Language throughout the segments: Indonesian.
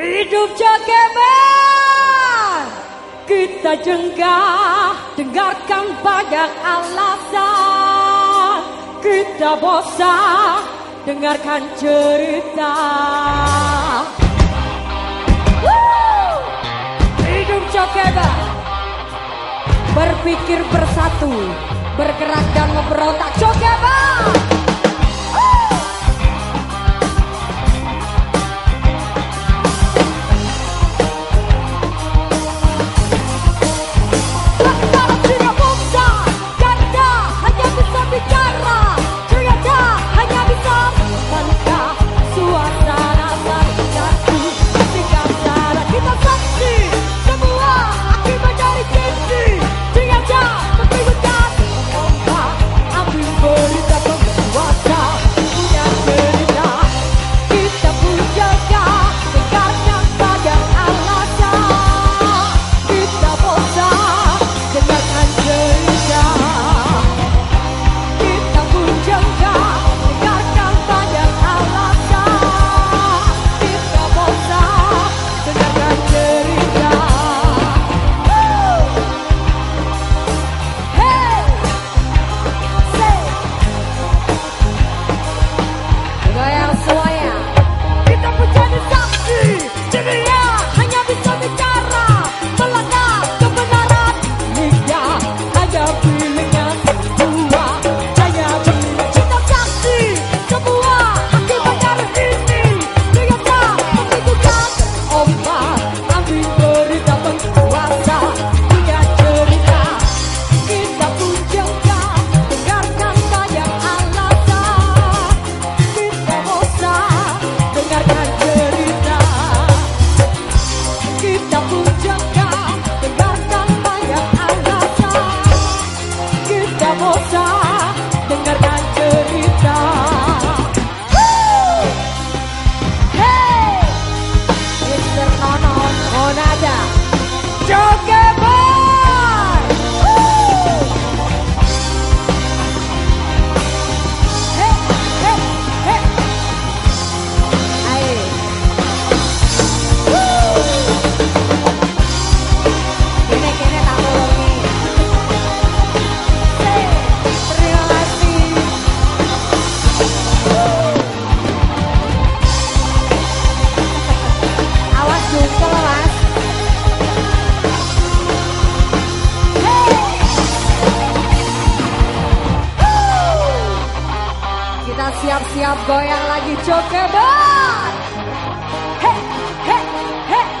Hidup Jogeber Kita jenggah Dengarkan banyak alasan. Kita bosan Dengarkan cerita! Hidup Jogeber Berpikir bersatu Bergerak dan memberontak Jogeber siap-siap goyang lagi cokeban. Hei, hei, hei, hei.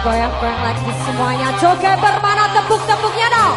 Goyang-goyang lagi semuanya. Joget bermana tepuk-tepuknya dong.